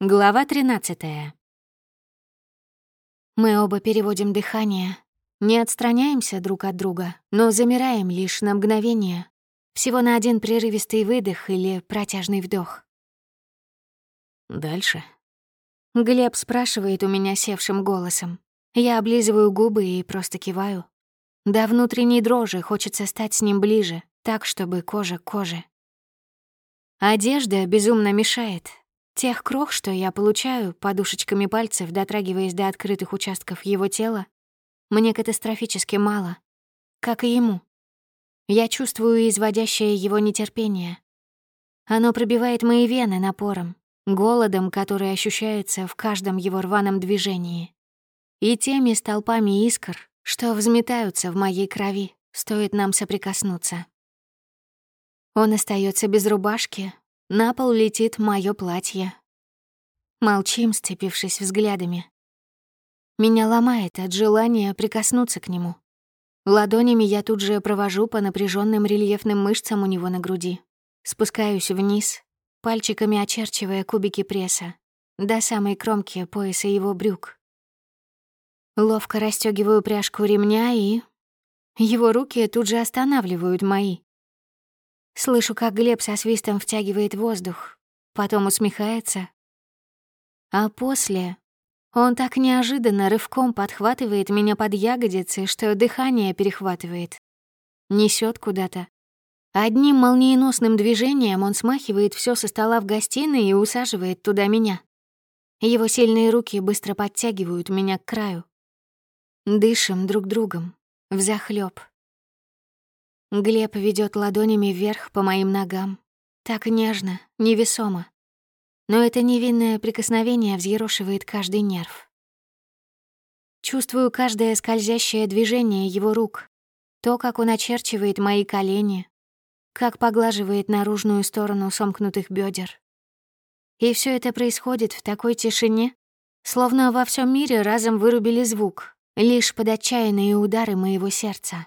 Глава 13. Мы оба переводим дыхание, не отстраняемся друг от друга, но замираем лишь на мгновение, всего на один прерывистый выдох или протяжный вдох. Дальше. Глеб спрашивает у меня севшим голосом. Я облизываю губы и просто киваю. До внутренней дрожи хочется стать с ним ближе, так, чтобы кожа к коже. Одежда безумно мешает, Тех крох, что я получаю, подушечками пальцев, дотрагиваясь до открытых участков его тела, мне катастрофически мало. Как и ему. Я чувствую изводящее его нетерпение. Оно пробивает мои вены напором, голодом, который ощущается в каждом его рваном движении. И теми столпами искр, что взметаются в моей крови, стоит нам соприкоснуться. Он остается без рубашки, на пол летит мое платье. Молчим, сцепившись взглядами. Меня ломает от желания прикоснуться к нему. Ладонями я тут же провожу по напряженным рельефным мышцам у него на груди. Спускаюсь вниз, пальчиками очерчивая кубики пресса, до самой кромки пояса его брюк. Ловко расстёгиваю пряжку ремня и... Его руки тут же останавливают мои. Слышу, как Глеб со свистом втягивает воздух, потом усмехается. А после он так неожиданно рывком подхватывает меня под ягодицы, что дыхание перехватывает. Несет куда-то. Одним молниеносным движением он смахивает все со стола в гостиной и усаживает туда меня. Его сильные руки быстро подтягивают меня к краю. Дышим друг другом, взахлёб. Глеб ведет ладонями вверх по моим ногам. Так нежно, невесомо. Но это невинное прикосновение взъерошивает каждый нерв. Чувствую каждое скользящее движение его рук. То, как он очерчивает мои колени, как поглаживает наружную сторону сомкнутых бедер. И все это происходит в такой тишине, словно во всем мире разом вырубили звук, лишь под отчаянные удары моего сердца.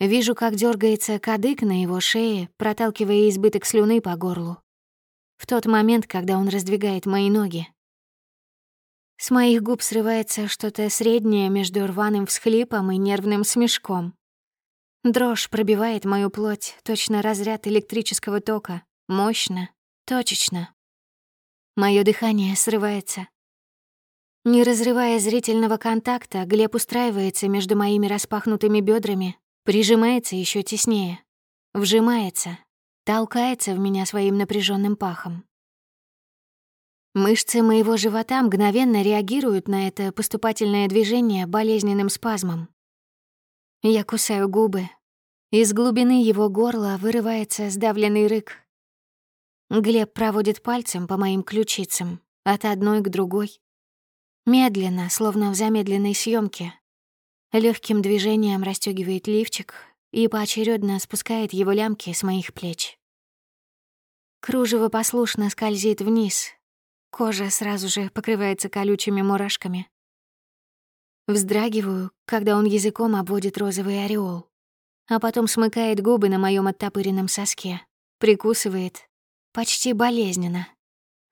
Вижу, как дергается кадык на его шее, проталкивая избыток слюны по горлу. В тот момент, когда он раздвигает мои ноги. С моих губ срывается что-то среднее между рваным всхлипом и нервным смешком. Дрожь пробивает мою плоть, точно разряд электрического тока. Мощно, точечно. Мое дыхание срывается. Не разрывая зрительного контакта, Глеб устраивается между моими распахнутыми бедрами, Прижимается еще теснее, вжимается, толкается в меня своим напряженным пахом. Мышцы моего живота мгновенно реагируют на это поступательное движение болезненным спазмом. Я кусаю губы. Из глубины его горла вырывается сдавленный рык. Глеб проводит пальцем по моим ключицам, от одной к другой. Медленно, словно в замедленной съемке, легким движением расстегивает лифчик и поочередно спускает его лямки с моих плеч. Кружево послушно скользит вниз. Кожа сразу же покрывается колючими мурашками. Вздрагиваю, когда он языком обводит розовый ореол, а потом смыкает губы на моем оттопыренном соске, прикусывает, почти болезненно,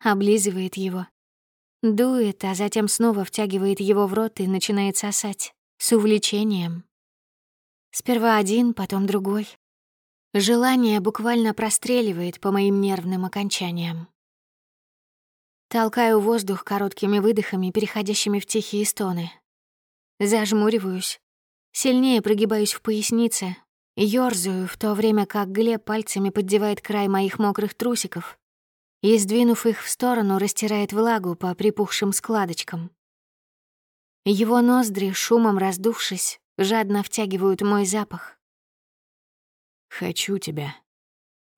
облизывает его, дует, а затем снова втягивает его в рот и начинает сосать с увлечением. Сперва один, потом другой. Желание буквально простреливает по моим нервным окончаниям. Толкаю воздух короткими выдохами, переходящими в тихие стоны. Зажмуриваюсь, сильнее прогибаюсь в пояснице, ёрзаю, в то время как Глеб пальцами поддевает край моих мокрых трусиков и, сдвинув их в сторону, растирает влагу по припухшим складочкам. Его ноздри, шумом раздувшись, жадно втягивают мой запах. «Хочу тебя».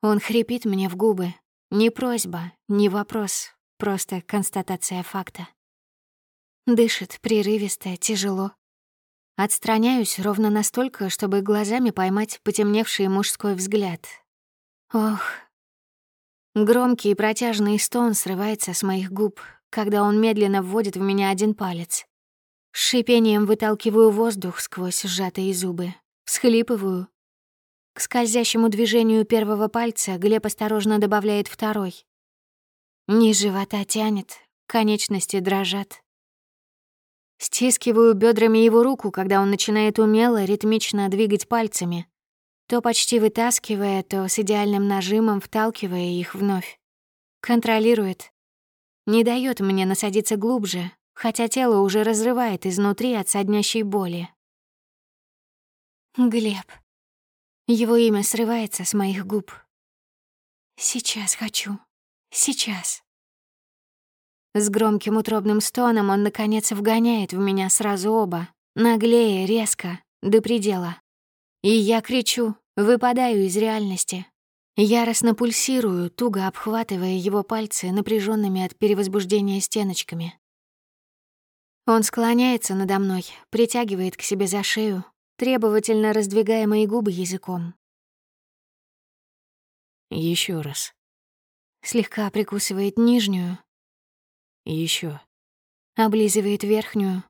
Он хрипит мне в губы. Не просьба, не вопрос, просто констатация факта. Дышит прерывисто, тяжело. Отстраняюсь ровно настолько, чтобы глазами поймать потемневший мужской взгляд. Ох. Громкий и протяжный стон срывается с моих губ, когда он медленно вводит в меня один палец. Шипением выталкиваю воздух сквозь сжатые зубы. Всхлипываю. К скользящему движению первого пальца Глеб осторожно добавляет второй. Низ живота тянет, конечности дрожат. Стискиваю бедрами его руку, когда он начинает умело, ритмично двигать пальцами, то почти вытаскивая, то с идеальным нажимом вталкивая их вновь. Контролирует. Не дает мне насадиться глубже, хотя тело уже разрывает изнутри от соднящей боли. Глеб. Его имя срывается с моих губ. Сейчас хочу. Сейчас. С громким утробным стоном он, наконец, вгоняет в меня сразу оба, наглее, резко, до предела. И я кричу, выпадаю из реальности. Яростно пульсирую, туго обхватывая его пальцы напряженными от перевозбуждения стеночками. Он склоняется надо мной, притягивает к себе за шею, требовательно раздвигая мои губы языком. Еще раз. Слегка прикусывает нижнюю. Еще. Облизывает верхнюю.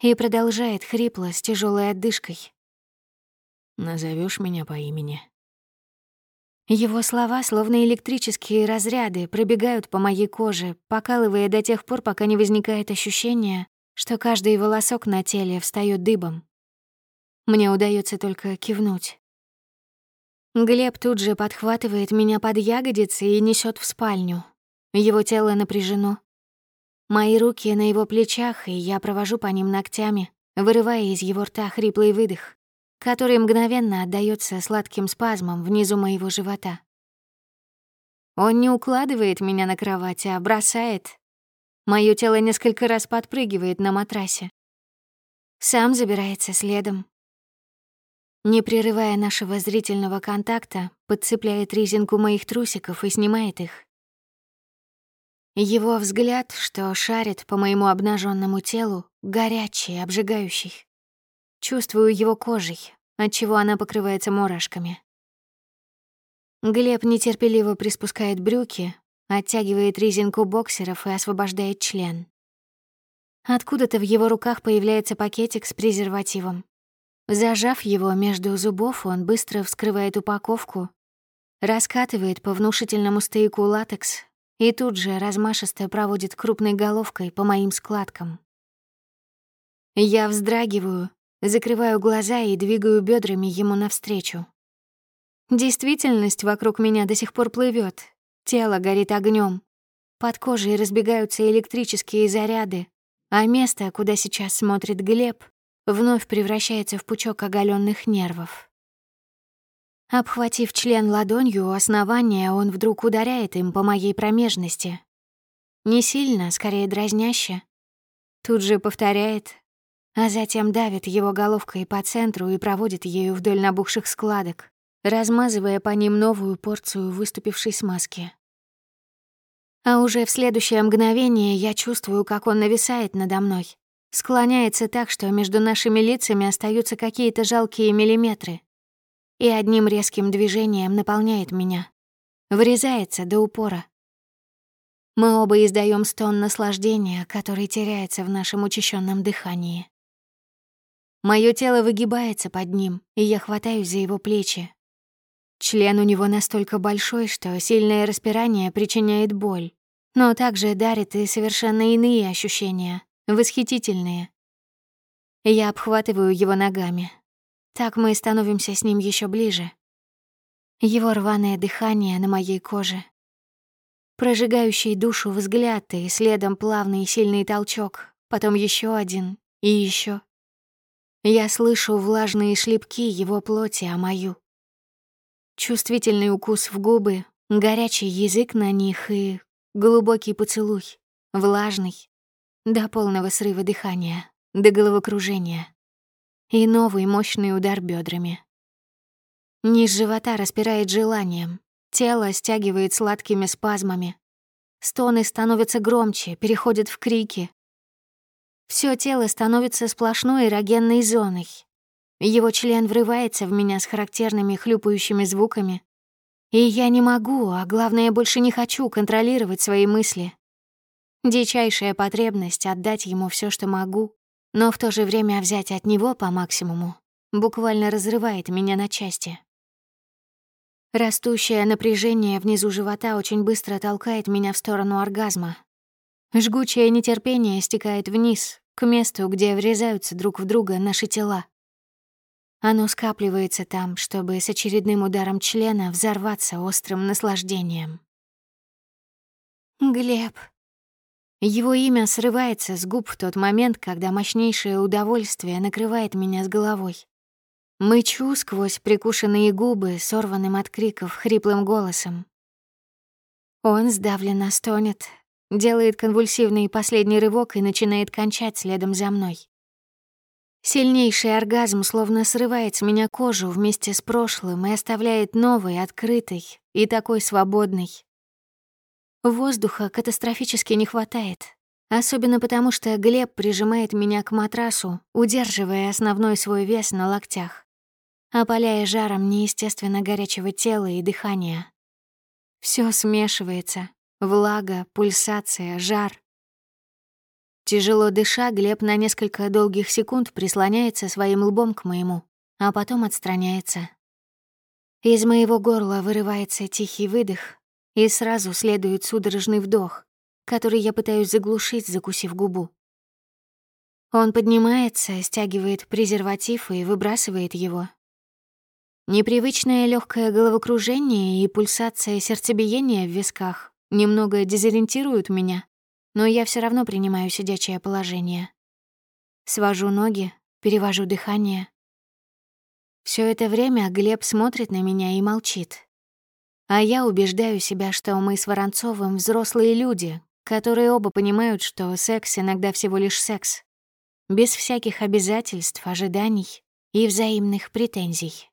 И продолжает хрипло с тяжелой отдышкой. Назовешь меня по имени. Его слова, словно электрические разряды, пробегают по моей коже, покалывая до тех пор, пока не возникает ощущение, что каждый волосок на теле встает дыбом. Мне удается только кивнуть. Глеб тут же подхватывает меня под ягодицы и несет в спальню. Его тело напряжено. Мои руки на его плечах, и я провожу по ним ногтями, вырывая из его рта хриплый выдох, который мгновенно отдаётся сладким спазмом внизу моего живота. Он не укладывает меня на кровать, а бросает. Моё тело несколько раз подпрыгивает на матрасе. Сам забирается следом, не прерывая нашего зрительного контакта, подцепляет резинку моих трусиков и снимает их. Его взгляд, что шарит по моему обнаженному телу, горячий, обжигающий. Чувствую его кожей, отчего она покрывается мурашками. Глеб нетерпеливо приспускает брюки, оттягивает резинку боксеров и освобождает член. Откуда-то в его руках появляется пакетик с презервативом. Зажав его между зубов, он быстро вскрывает упаковку, раскатывает по внушительному стояку латекс и тут же размашисто проводит крупной головкой по моим складкам. Я вздрагиваю, закрываю глаза и двигаю бедрами ему навстречу. Действительность вокруг меня до сих пор плывет, тело горит огнем, под кожей разбегаются электрические заряды, а место, куда сейчас смотрит Глеб, вновь превращается в пучок оголенных нервов. Обхватив член ладонью у основания, он вдруг ударяет им по моей промежности. Не сильно, скорее дразняще. Тут же повторяет, а затем давит его головкой по центру и проводит ею вдоль набухших складок, размазывая по ним новую порцию выступившей смазки. А уже в следующее мгновение я чувствую, как он нависает надо мной, Склоняется так, что между нашими лицами остаются какие-то жалкие миллиметры. И одним резким движением наполняет меня. Врезается до упора. Мы оба издаем стон наслаждения, который теряется в нашем учащенном дыхании. Мое тело выгибается под ним, и я хватаюсь за его плечи. Член у него настолько большой, что сильное распирание причиняет боль, но также дарит и совершенно иные ощущения, Восхитительные. Я обхватываю его ногами. Так мы становимся с ним еще ближе. Его рваное дыхание на моей коже. Прожигающий душу взгляд и следом плавный сильный толчок, потом еще один и еще. Я слышу влажные шлепки его плоти о мою. Чувствительный укус в губы, горячий язык на них и глубокий поцелуй, влажный, до полного срыва дыхания, до головокружения. И новый мощный удар бедрами. Низ живота распирает желанием, тело стягивает сладкими спазмами. Стоны становятся громче, переходят в крики. Все тело становится сплошной эрогенной зоной. Его член врывается в меня с характерными хлюпающими звуками. И я не могу, а главное, больше не хочу контролировать свои мысли. Дичайшая потребность отдать ему все, что могу, но в то же время взять от него по максимуму буквально разрывает меня на части. Растущее напряжение внизу живота очень быстро толкает меня в сторону оргазма. Жгучее нетерпение стекает вниз, к месту, где врезаются друг в друга наши тела. Оно скапливается там, чтобы с очередным ударом члена взорваться острым наслаждением. Глеб. Его имя срывается с губ в тот момент, когда мощнейшее удовольствие накрывает меня с головой. Мычу сквозь прикушенные губы, сорванным от криков, хриплым голосом. Он сдавленно стонет, делает конвульсивный последний рывок и начинает кончать следом за мной. Сильнейший оргазм словно срывает с меня кожу вместе с прошлым и оставляет новый, открытый и такой свободный. Воздуха катастрофически не хватает, особенно потому что Глеб прижимает меня к матрасу, удерживая основной свой вес на локтях, опаляя жаром неестественно горячего тела и дыхания. Все смешивается — влага, пульсация, жар. Тяжело дыша, Глеб на несколько долгих секунд прислоняется своим лбом к моему, а потом отстраняется. Из моего горла вырывается тихий выдох, и сразу следует судорожный вдох, который я пытаюсь заглушить, закусив губу. Он поднимается, стягивает презерватив и выбрасывает его. Непривычное легкое головокружение и пульсация сердцебиения в висках немного дезориентируют меня но я все равно принимаю сидячее положение. Свожу ноги, перевожу дыхание. Все это время Глеб смотрит на меня и молчит. А я убеждаю себя, что мы с Воронцовым взрослые люди, которые оба понимают, что секс иногда всего лишь секс, без всяких обязательств, ожиданий и взаимных претензий.